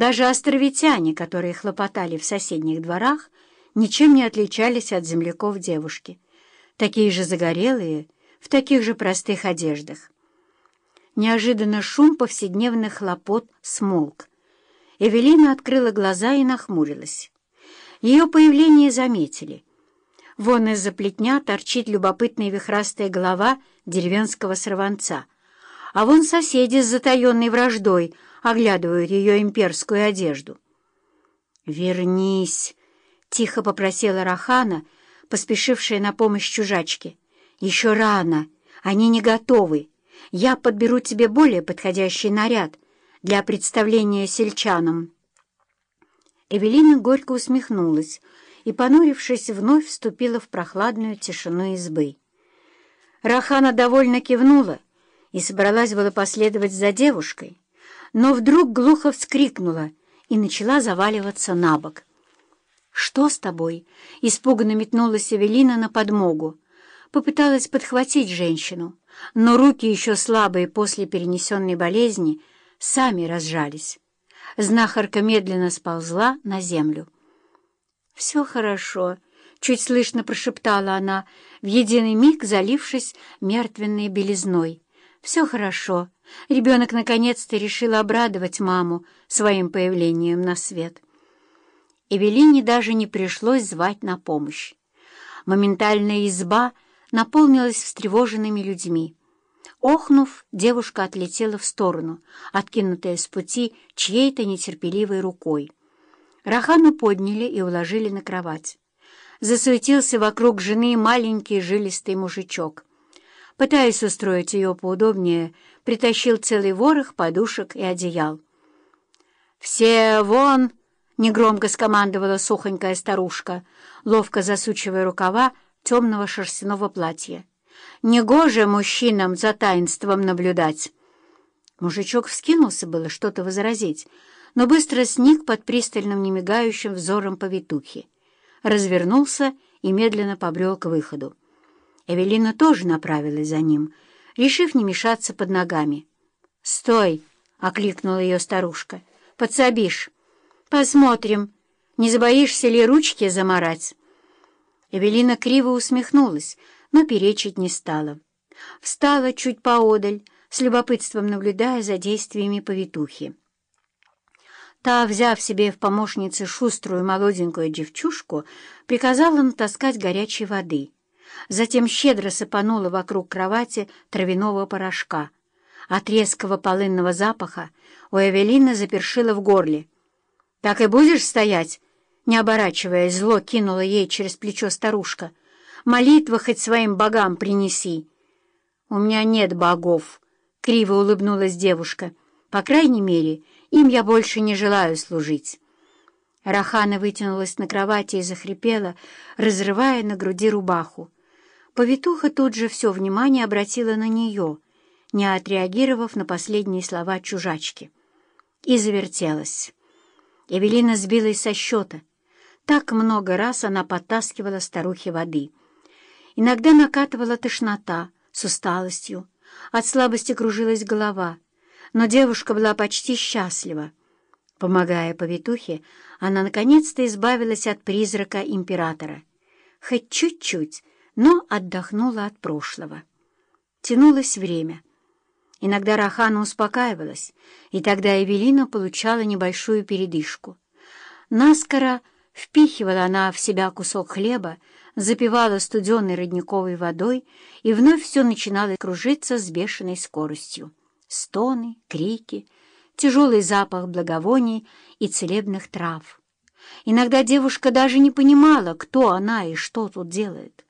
Даже островитяне, которые хлопотали в соседних дворах, ничем не отличались от земляков девушки, такие же загорелые, в таких же простых одеждах. Неожиданно шум повседневных хлопот смолк. Эвелина открыла глаза и нахмурилась. Ее появление заметили. Вон из-за плетня торчит любопытная вихрастая голова деревенского сорванца, а вон соседи с затаенной враждой оглядывают ее имперскую одежду. «Вернись!» — тихо попросила Рахана, поспешившая на помощь чужачке. «Еще рано, они не готовы. Я подберу тебе более подходящий наряд для представления сельчанам». Эвелина горько усмехнулась и, понурившись, вновь вступила в прохладную тишину избы. Рахана довольно кивнула и собралась было последовать за девушкой, но вдруг глухо вскрикнула и начала заваливаться на бок. «Что с тобой?» — испуганно метнулась Эвелина на подмогу. Попыталась подхватить женщину, но руки, еще слабые после перенесенной болезни, сами разжались. Знахарка медленно сползла на землю. «Все хорошо», — чуть слышно прошептала она, в единый миг залившись мертвенной белизной. «Все хорошо. Ребенок наконец-то решил обрадовать маму своим появлением на свет». Эвелине даже не пришлось звать на помощь. Моментальная изба наполнилась встревоженными людьми. Охнув, девушка отлетела в сторону, откинутая с пути чьей-то нетерпеливой рукой. Рахану подняли и уложили на кровать. Засуетился вокруг жены маленький жилистый мужичок. Пытаясь устроить ее поудобнее, притащил целый ворох подушек и одеял. «Все вон!» — негромко скомандовала сухонькая старушка, ловко засучивая рукава темного шерстяного платья. «Негоже мужчинам за таинством наблюдать!» Мужичок вскинулся было что-то возразить, но быстро сник под пристальным немигающим взором повитухи, развернулся и медленно побрел к выходу. Эвелина тоже направилась за ним, решив не мешаться под ногами. «Стой!» — окликнула ее старушка. «Подсобишь. Посмотрим, не забоишься ли ручки заморать?» Эвелина криво усмехнулась, но перечить не стала. Встала чуть поодаль, с любопытством наблюдая за действиями повитухи. Та, взяв себе в помощницы шуструю молоденькую девчушку, приказала натаскать горячей воды. Затем щедро сыпанула вокруг кровати травяного порошка. От резкого полынного запаха у Эвелины запершила в горле. «Так и будешь стоять?» Не оборачиваясь, зло кинула ей через плечо старушка. «Молитва хоть своим богам принеси!» «У меня нет богов!» — криво улыбнулась девушка. «По крайней мере, им я больше не желаю служить». Рахана вытянулась на кровати и захрипела, разрывая на груди рубаху. Повитуха тут же все внимание обратила на нее, не отреагировав на последние слова чужачки. И завертелась. Эвелина сбилась со счета. Так много раз она подтаскивала старухе воды. Иногда накатывала тошнота с усталостью, от слабости кружилась голова — но девушка была почти счастлива. Помогая повитухе, она наконец-то избавилась от призрака императора. Хоть чуть-чуть, но отдохнула от прошлого. Тянулось время. Иногда Рахана успокаивалась, и тогда Эвелина получала небольшую передышку. Наскоро впихивала она в себя кусок хлеба, запивала студеной родниковой водой, и вновь все начинало кружиться с бешеной скоростью стоны, крики, тяжелый запах благовоний и целебных трав. Иногда девушка даже не понимала, кто она и что тут делает.